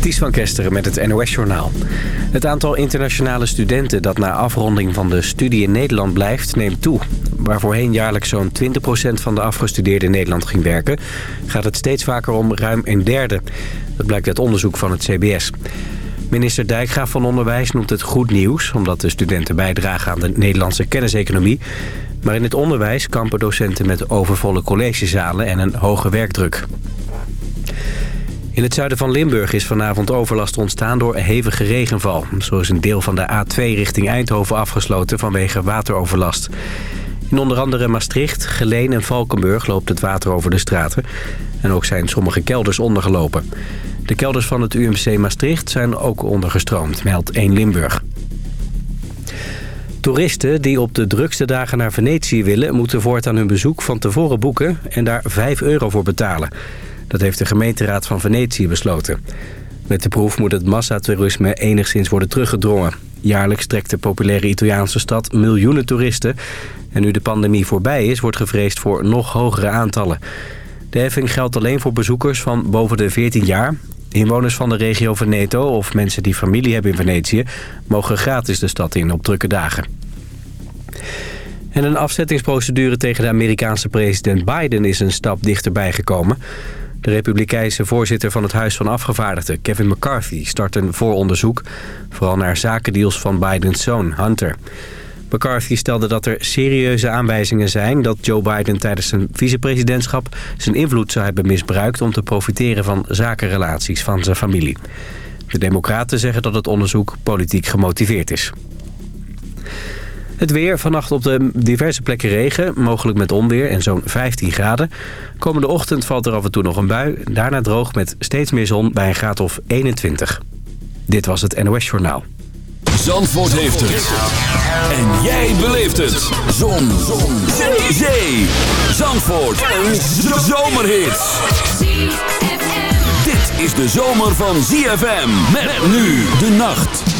Ties van Kesteren met het NOS-journaal. Het aantal internationale studenten dat na afronding van de studie in Nederland blijft, neemt toe. Waar voorheen jaarlijks zo'n 20% van de afgestudeerden in Nederland ging werken... gaat het steeds vaker om ruim een derde. Dat blijkt uit onderzoek van het CBS. Minister Dijkgraaf van Onderwijs noemt het goed nieuws... omdat de studenten bijdragen aan de Nederlandse kenniseconomie. Maar in het onderwijs kampen docenten met overvolle collegezalen en een hoge werkdruk. In het zuiden van Limburg is vanavond overlast ontstaan door hevige regenval. Zo is een deel van de A2 richting Eindhoven afgesloten vanwege wateroverlast. In onder andere Maastricht, Geleen en Valkenburg loopt het water over de straten. En ook zijn sommige kelders ondergelopen. De kelders van het UMC Maastricht zijn ook ondergestroomd, meldt 1 Limburg. Toeristen die op de drukste dagen naar Venetië willen... moeten voortaan hun bezoek van tevoren boeken en daar 5 euro voor betalen. Dat heeft de gemeenteraad van Venetië besloten. Met de proef moet het massatoerisme enigszins worden teruggedrongen. Jaarlijks trekt de populaire Italiaanse stad miljoenen toeristen. En nu de pandemie voorbij is, wordt gevreesd voor nog hogere aantallen. De heffing geldt alleen voor bezoekers van boven de 14 jaar. Inwoners van de regio Veneto of mensen die familie hebben in Venetië... mogen gratis de stad in op drukke dagen. En een afzettingsprocedure tegen de Amerikaanse president Biden is een stap dichterbij gekomen. De republikeinse voorzitter van het Huis van Afgevaardigden, Kevin McCarthy, start een vooronderzoek. Vooral naar zakendeals van Bidens zoon, Hunter. McCarthy stelde dat er serieuze aanwijzingen zijn dat Joe Biden tijdens zijn vicepresidentschap zijn invloed zou hebben misbruikt om te profiteren van zakenrelaties van zijn familie. De democraten zeggen dat het onderzoek politiek gemotiveerd is. Het weer, vannacht op de diverse plekken regen, mogelijk met onweer en zo'n 15 graden. Komende ochtend valt er af en toe nog een bui, daarna droog met steeds meer zon bij een graad of 21. Dit was het NOS Journaal. Zandvoort heeft het. En jij beleeft het. Zon. zon. Zee. Zee. Zandvoort. Een zomerhit. Dit is de zomer van ZFM. Met nu de nacht.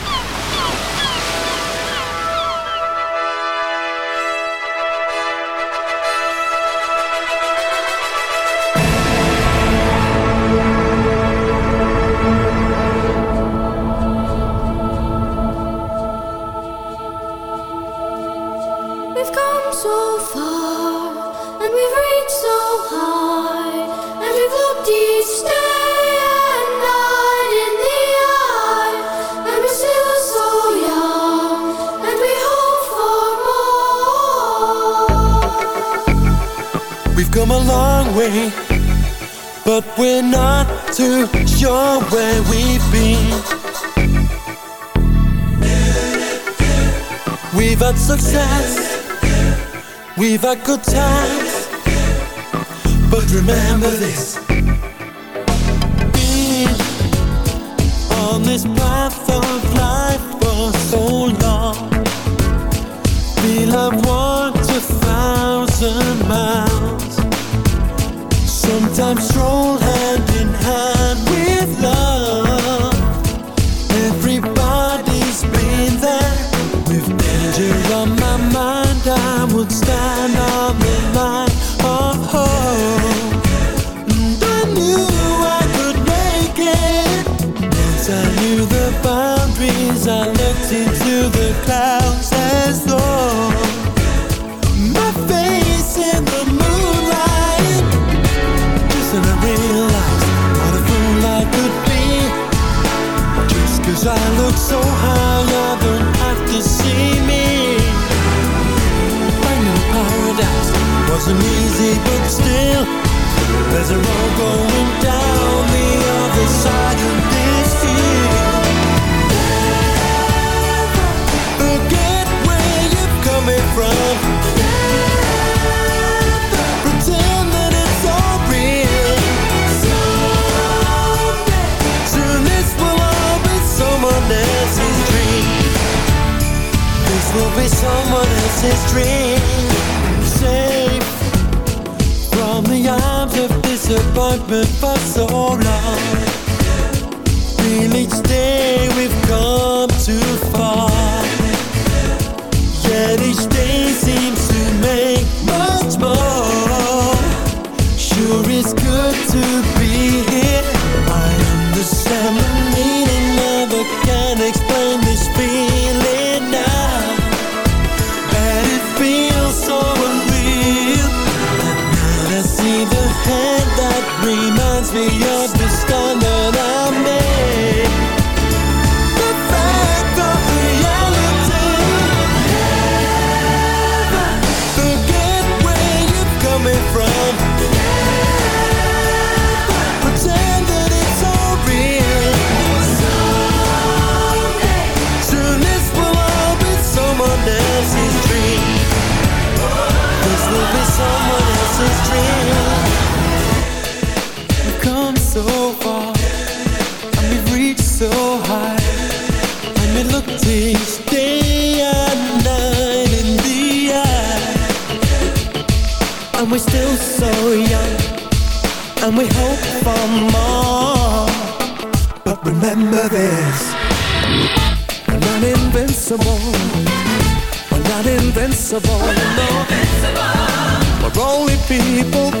to show where we've been. We've had success, we've had good times, but remember this. Been on this path of life for so long, we have walked a thousand miles, sometimes stroll. I looked into the clouds as though My face in the moonlight I realized what a fool I could be. Just cause I looked so high I don't have to see me. Finding paradise wasn't easy but still There's a road going down. someone else's dream. Safe from the arms of disappointment for so long. Feel each day we've gone invincible. We're, invincible. We're only people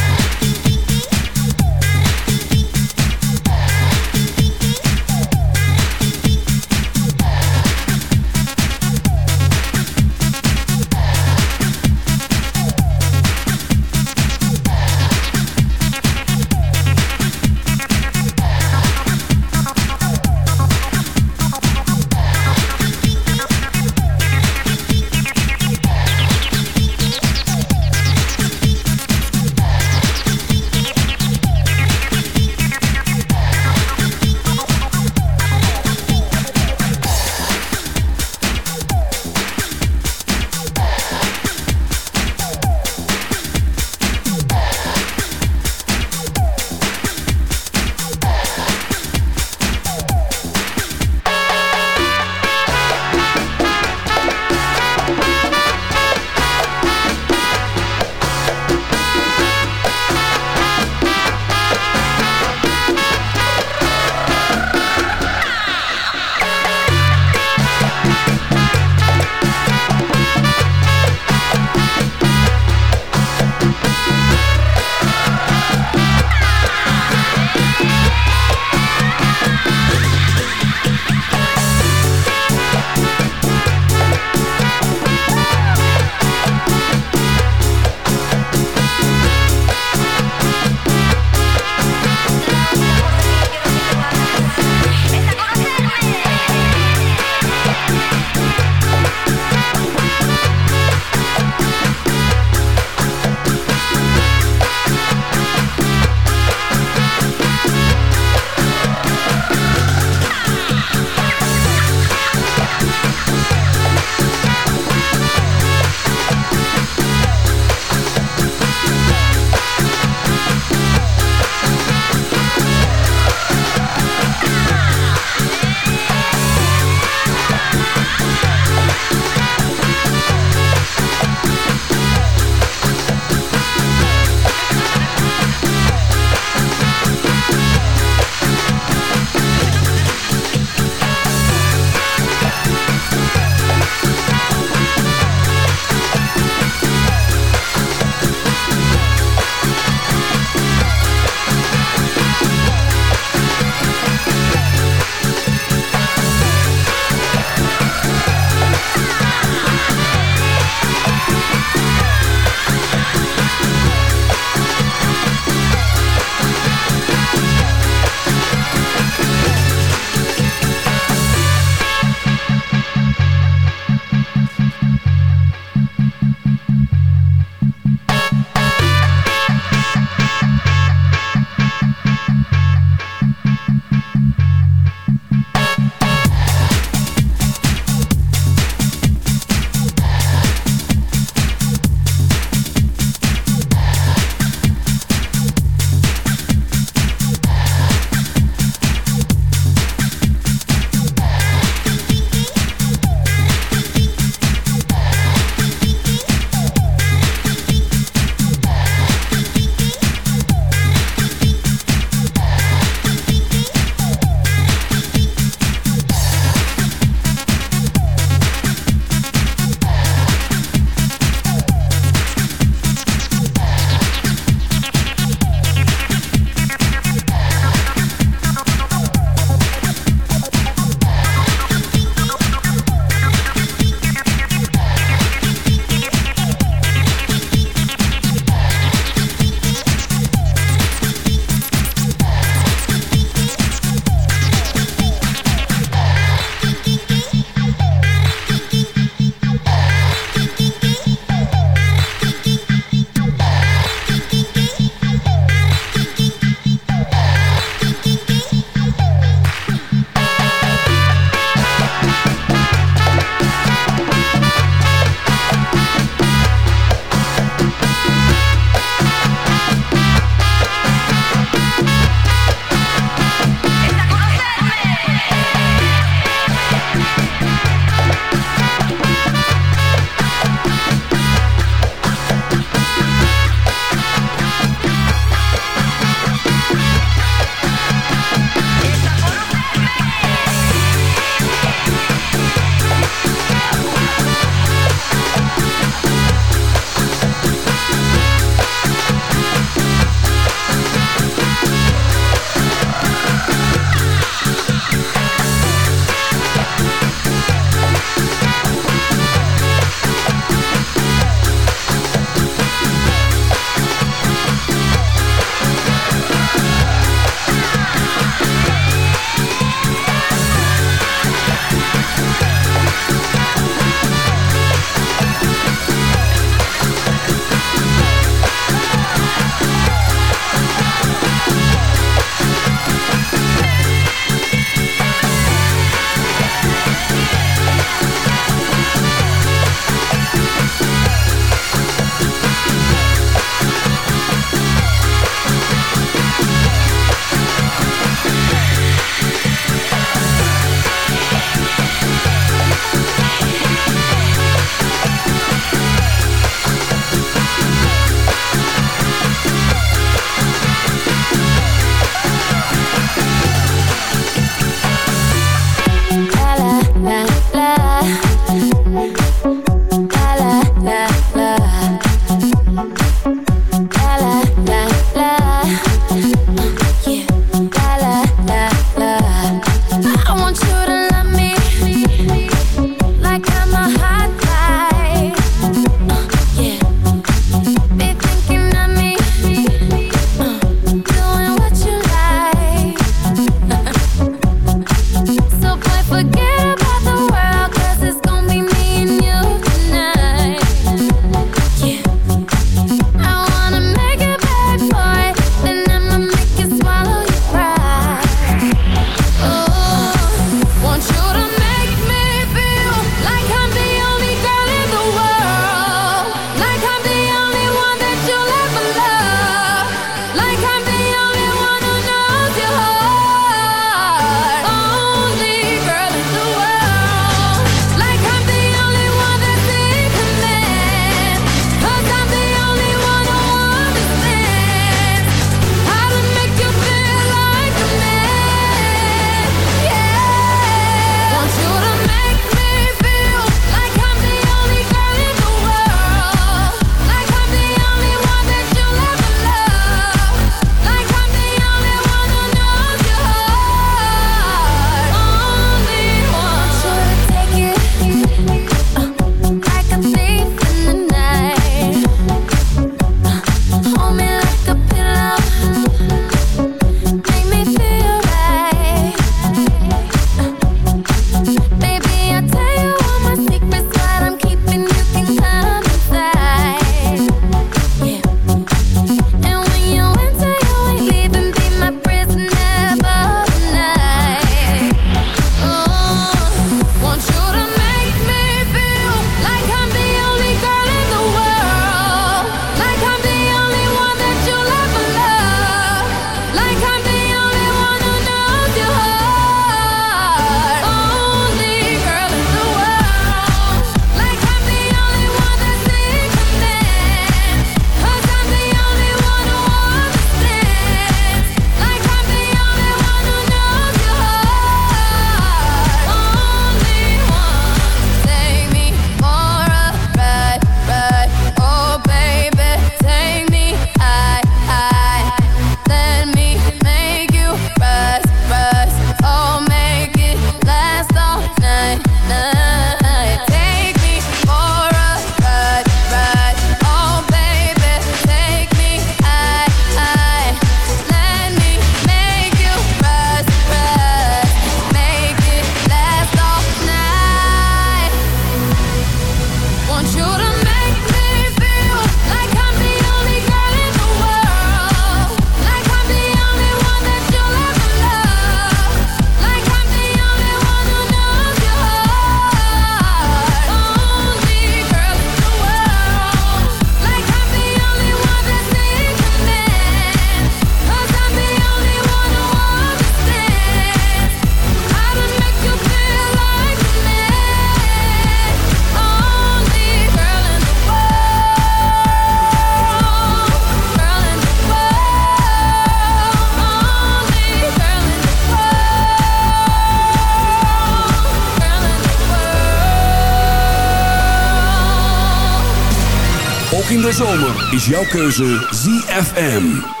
Jouw keuze ZFM.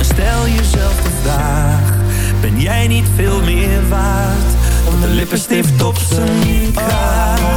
Stel jezelf de vraag, ben jij niet veel meer waard? Om de lippenstift op zijn kraag.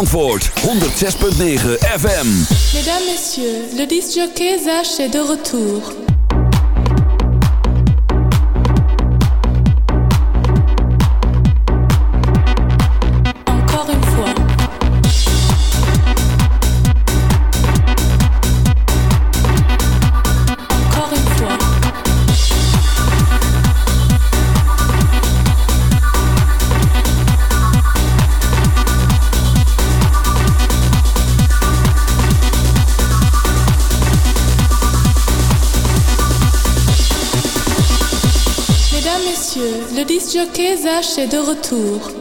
ZFM's antwoord, 106.9 FM. Mesdames, Messieurs, le disc jockey Zach est de retour. Est de retour.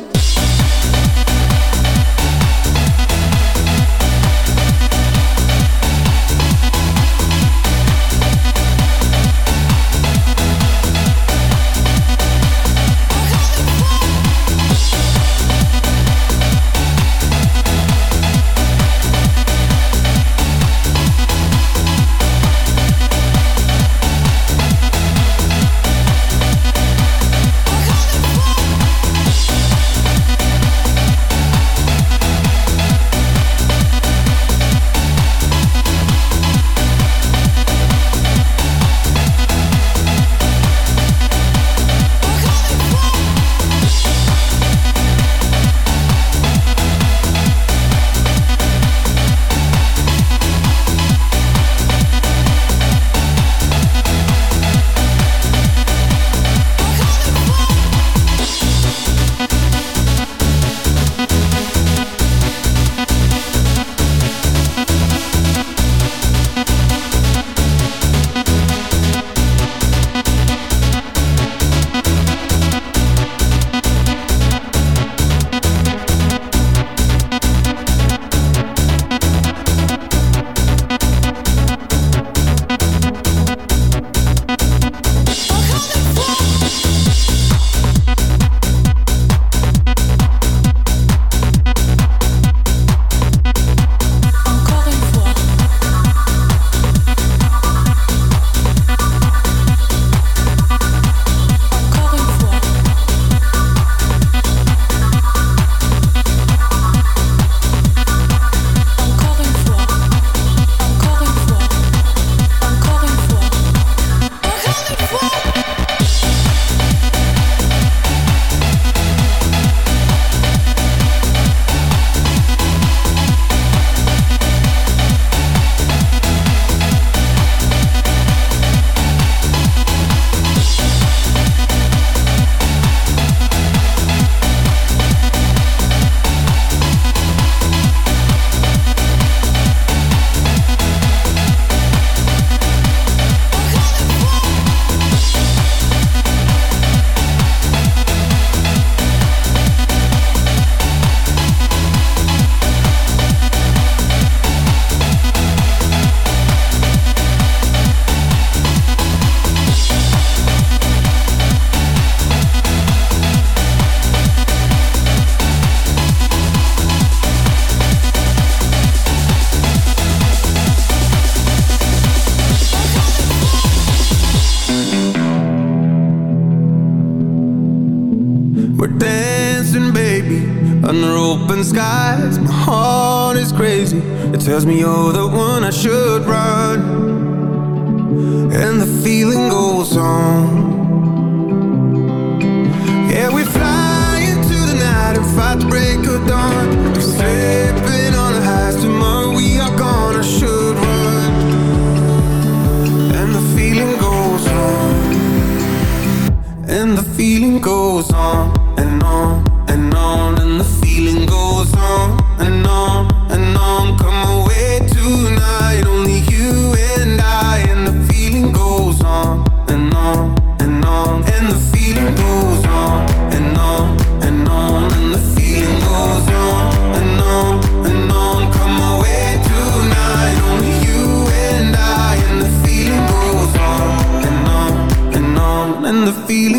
the feeling